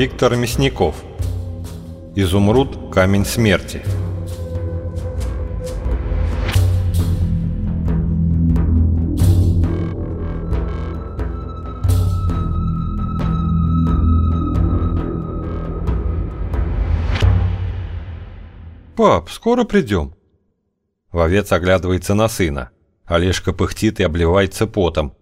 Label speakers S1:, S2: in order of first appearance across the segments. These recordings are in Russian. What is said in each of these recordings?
S1: Виктор Мясников. Изумруд. Камень смерти. «Пап, скоро придем?» Вовец оглядывается на сына. Олежка пыхтит и обливается потом.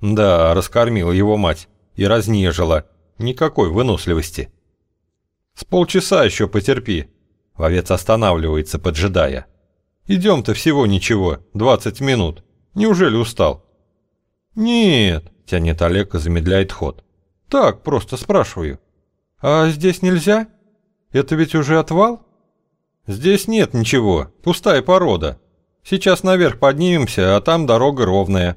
S1: Да, раскормила его мать и разнежила. Никакой выносливости. С полчаса еще потерпи. Вовец останавливается, поджидая. Идем-то всего ничего, 20 минут. Неужели устал? Нет, тянет Олег и замедляет ход. Так, просто спрашиваю. А здесь нельзя? Это ведь уже отвал? Здесь нет ничего, пустая порода. Сейчас наверх поднимемся, а там дорога ровная.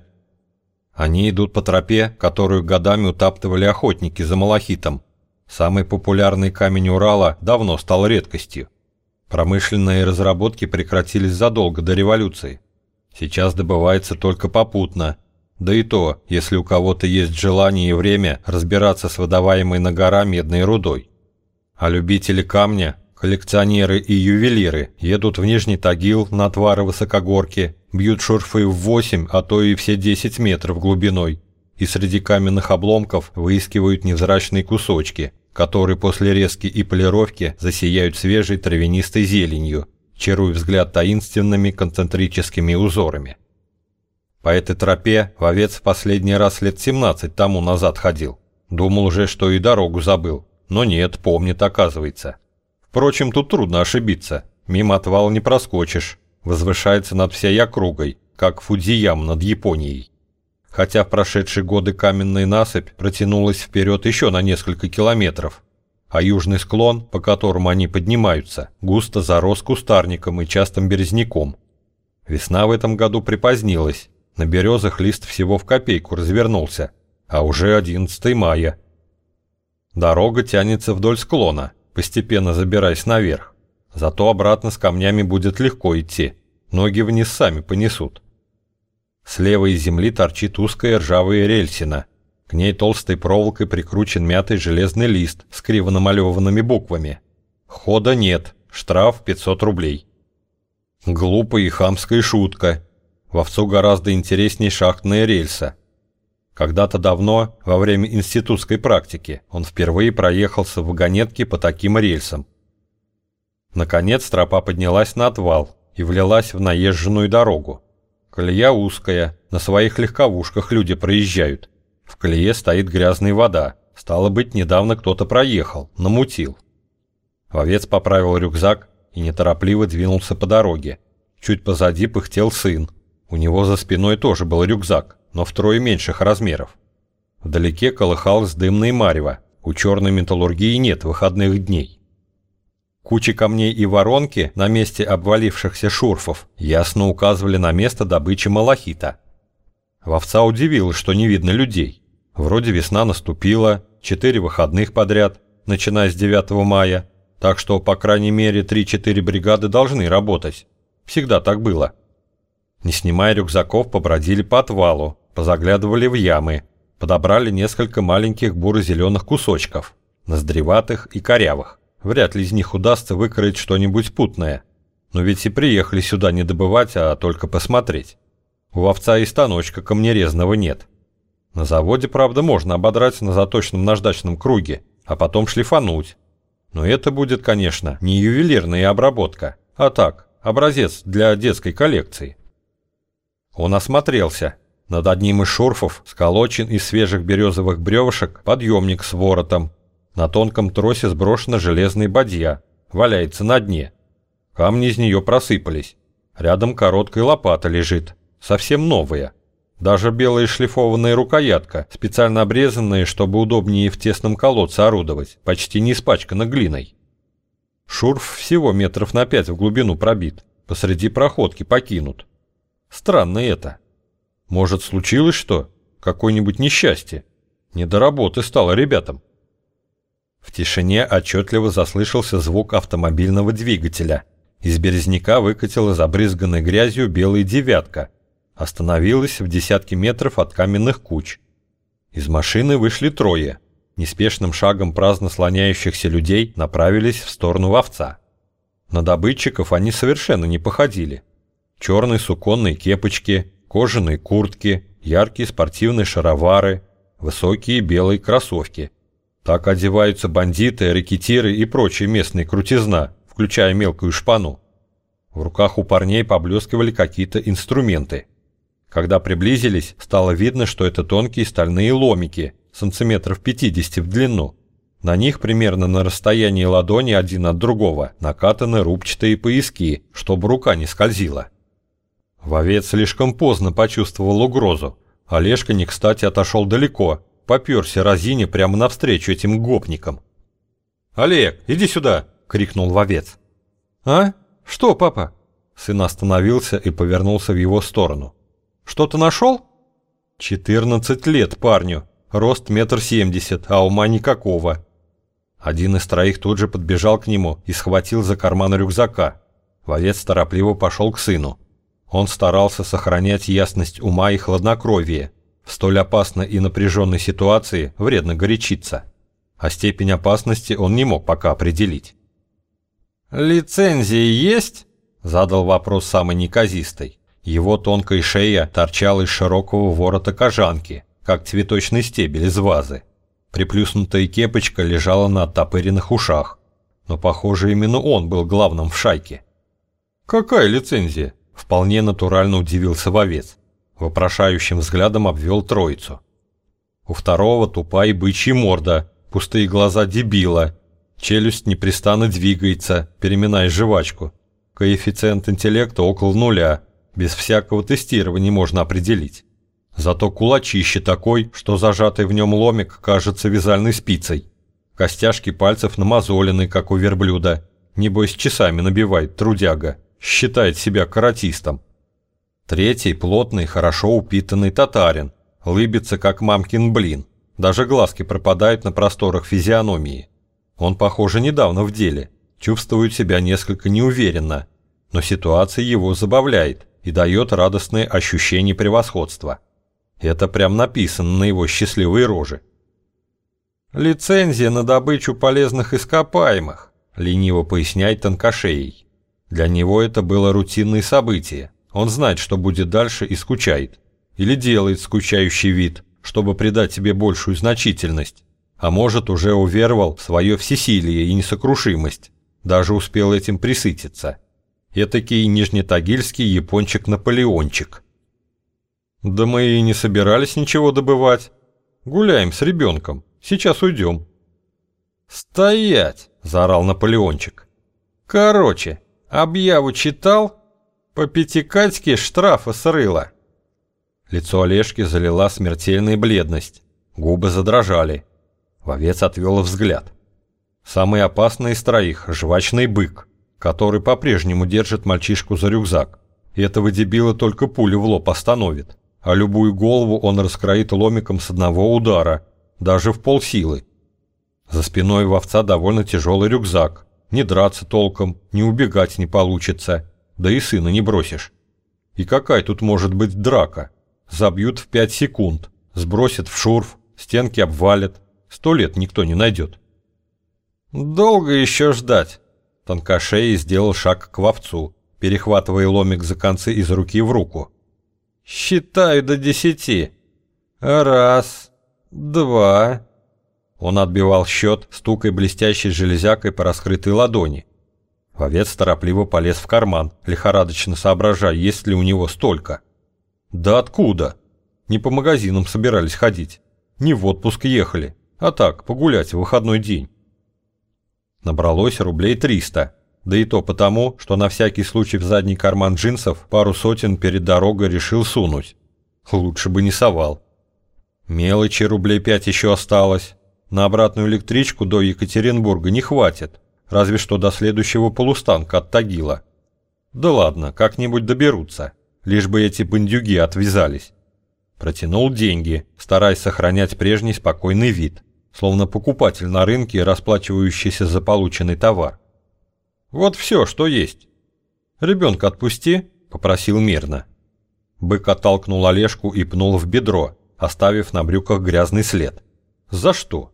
S1: Они идут по тропе, которую годами утаптывали охотники за малахитом. Самый популярный камень Урала давно стал редкостью. Промышленные разработки прекратились задолго до революции. Сейчас добывается только попутно. Да и то, если у кого-то есть желание и время разбираться с выдаваемой на гора медной рудой. А любители камня Коллекционеры и ювелиры едут в Нижний Тагил на отвары высокогорки, бьют шурфы в 8, а то и все 10 метров глубиной, и среди каменных обломков выискивают невзрачные кусочки, которые после резки и полировки засияют свежей травянистой зеленью, чаруя взгляд таинственными концентрическими узорами. По этой тропе вовец в последний раз лет 17 тому назад ходил. Думал уже, что и дорогу забыл, но нет, помнит, оказывается. Впрочем, тут трудно ошибиться. Мимо отвала не проскочишь. Возвышается над всей округой, как Фудзиям над Японией. Хотя в прошедшие годы каменная насыпь протянулась вперед еще на несколько километров, а южный склон, по которому они поднимаются, густо зарос кустарником и частым березняком. Весна в этом году припозднилась, на березах лист всего в копейку развернулся, а уже 11 мая. Дорога тянется вдоль склона, постепенно забираясь наверх. Зато обратно с камнями будет легко идти, ноги вниз сами понесут. Слева из земли торчит узкая ржавая рельсина. К ней толстой проволокой прикручен мятый железный лист с криво намалеванными буквами. Хода нет, штраф 500 рублей. Глупая и хамская шутка. Вовцу гораздо интереснее шахтная рельса. Когда-то давно, во время институтской практики, он впервые проехался в вагонетке по таким рельсам. Наконец тропа поднялась на отвал и влилась в наезженную дорогу. Колея узкая, на своих легковушках люди проезжают. В колее стоит грязная вода, стало быть, недавно кто-то проехал, намутил. Вовец поправил рюкзак и неторопливо двинулся по дороге. Чуть позади пыхтел сын. У него за спиной тоже был рюкзак но втрое меньших размеров. Вдалеке колыхалось дымное марево, у черной металлургии нет выходных дней. Кучи камней и воронки на месте обвалившихся шурфов ясно указывали на место добычи малахита. Вовца удивило, что не видно людей. Вроде весна наступила, четыре выходных подряд, начиная с 9 мая, так что, по крайней мере, 3-4 бригады должны работать. Всегда так было. Не снимая рюкзаков, побродили по отвалу, позаглядывали в ямы, подобрали несколько маленьких буро-зеленых кусочков, ноздреватых и корявых. Вряд ли из них удастся выкроить что-нибудь путное. Но ведь и приехали сюда не добывать, а только посмотреть. У овца и станочка камнерезного нет. На заводе, правда, можно ободрать на заточенном наждачном круге, а потом шлифануть. Но это будет, конечно, не ювелирная обработка, а так, образец для детской коллекции. Он осмотрелся, над одним из шурфов сколочен из свежих березовых бревышек подъемник с воротом. На тонком тросе сброшена железная бадья, валяется на дне. Камни из нее просыпались. Рядом короткая лопата лежит, совсем новая. Даже белая шлифованная рукоятка, специально обрезанная, чтобы удобнее в тесном колодце орудовать, почти не испачкана глиной. Шурф всего метров на пять в глубину пробит, посреди проходки покинут. Странно это. Может, случилось что? Какое-нибудь несчастье? Не до работы стало ребятам. В тишине отчетливо заслышался звук автомобильного двигателя. Из березняка выкатила забрызганной грязью белая девятка. Остановилась в десятке метров от каменных куч. Из машины вышли трое. неспешным шагом праздно слоняющихся людей направились в сторону овца. На добытчиков они совершенно не походили. Черные суконные кепочки, кожаные куртки, яркие спортивные шаровары, высокие белые кроссовки. Так одеваются бандиты, рэкетиры и прочие местные крутизна, включая мелкую шпану. В руках у парней поблескивали какие-то инструменты. Когда приблизились, стало видно, что это тонкие стальные ломики, сантиметров 50 в длину. На них примерно на расстоянии ладони один от другого накатаны рубчатые пояски, чтобы рука не скользила. Вовец слишком поздно почувствовал угрозу. Олежка не кстати отошел далеко, поперся разине прямо навстречу этим гопникам. «Олег, иди сюда!» — крикнул вовец. «А? Что, папа?» Сын остановился и повернулся в его сторону. «Что-то нашел?» «Четырнадцать лет парню, рост метр семьдесят, а ума никакого». Один из троих тут же подбежал к нему и схватил за карман рюкзака. Вовец торопливо пошел к сыну. Он старался сохранять ясность ума и хладнокровие. В столь опасной и напряженной ситуации вредно горячиться. А степень опасности он не мог пока определить.
S2: «Лицензии есть?»
S1: – задал вопрос самый неказистый. Его тонкая шея торчала из широкого ворота кожанки, как цветочный стебель из вазы. Приплюснутая кепочка лежала на оттопыренных ушах. Но, похоже, именно он был главным в шайке.
S2: «Какая лицензия?»
S1: Вполне натурально удивился вовец. Вопрошающим взглядом обвел троицу. У второго тупая бычья морда, пустые глаза дебила, челюсть непрестанно двигается, переминая жвачку. Коэффициент интеллекта около нуля, без всякого тестирования можно определить. Зато кулачище такой, что зажатый в нем ломик кажется вязальной спицей. Костяшки пальцев намазолены, как у верблюда. Небось, часами набивает трудяга считает себя каратистом. Третий – плотный, хорошо упитанный татарин, лыбится, как мамкин блин. Даже глазки пропадают на просторах физиономии. Он, похоже, недавно в деле, чувствует себя несколько неуверенно, но ситуация его забавляет и дает радостное ощущение превосходства. Это прям написано на его счастливой роже.
S2: «Лицензия на добычу полезных ископаемых», – лениво поясняет тонкошеей.
S1: Для него это было рутинное событие. Он знает, что будет дальше и скучает. Или делает скучающий вид, чтобы придать себе большую значительность. А может, уже уверовал в свое всесилие и несокрушимость. Даже успел этим присытиться. Этакий нижнетагильский япончик-наполеончик.
S2: Да мы и не собирались ничего добывать. Гуляем с ребенком. Сейчас уйдем.
S1: «Стоять!» – заорал Наполеончик.
S2: «Короче, Объяву читал? По пятикатьке штрафа срыла.
S1: Лицо Олежки залила смертельная бледность. Губы задрожали. Вовец отвел взгляд. Самый опасный из троих – жвачный бык, который по-прежнему держит мальчишку за рюкзак. Этого дебила только пулю в лоб остановит, а любую голову он раскроит ломиком с одного удара, даже в полсилы. За спиной у овца довольно тяжелый рюкзак, не драться толком, не убегать не получится, да и сына не бросишь. И какая тут может быть драка? Забьют в пять секунд, сбросят в шурф, стенки обвалят, сто лет никто не найдет.
S2: Долго еще ждать?
S1: Тонкошей сделал шаг к вовцу, перехватывая ломик за концы из руки в руку.
S2: Считаю до десяти. Раз, два,
S1: он отбивал счет, стукой блестящей железякой по раскрытой ладони. Вовец торопливо полез в карман, лихорадочно соображая, есть ли у него столько. Да откуда? Не по магазинам собирались ходить, не в отпуск ехали, а так, погулять в выходной день. Набралось рублей 300, да и то потому, что на всякий случай в задний карман джинсов пару сотен перед дорогой решил сунуть. Лучше бы не совал. Мелочи рублей 5 еще осталось, на обратную электричку до Екатеринбурга не хватит, разве что до следующего полустанка от Тагила. Да ладно, как-нибудь доберутся, лишь бы эти бандюги отвязались. Протянул деньги, стараясь сохранять прежний спокойный вид, словно покупатель на рынке, расплачивающийся за полученный товар. «Вот все, что есть. Ребенка отпусти», — попросил мирно. Бык оттолкнул Олежку и пнул в бедро, оставив на брюках грязный след. «За что?»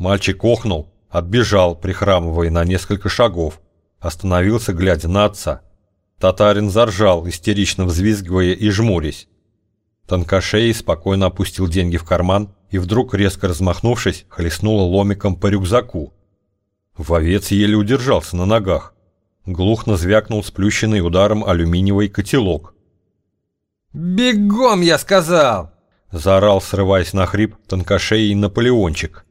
S1: Мальчик охнул, отбежал, прихрамывая на несколько шагов. Остановился, глядя на отца. Татарин заржал, истерично взвизгивая и жмурясь. Тонкошей спокойно опустил деньги в карман и вдруг, резко размахнувшись, хлестнула ломиком по рюкзаку. Вовец еле удержался на ногах. Глухно звякнул сплющенный ударом алюминиевый котелок.
S2: «Бегом, я сказал!»
S1: — заорал, срываясь на хрип, тонкошеей Наполеончик.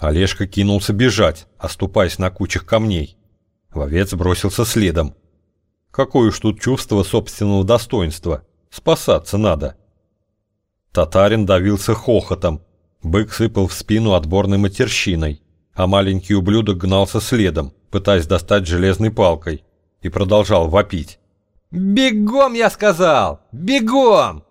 S1: Олежка кинулся бежать, оступаясь на кучах камней. Вовец бросился следом. Какое уж тут чувство собственного достоинства. Спасаться надо. Татарин давился хохотом. Бык сыпал в спину отборной матерщиной, а маленький ублюдок гнался следом, пытаясь достать железной палкой, и продолжал вопить.
S2: «Бегом, я сказал! Бегом!»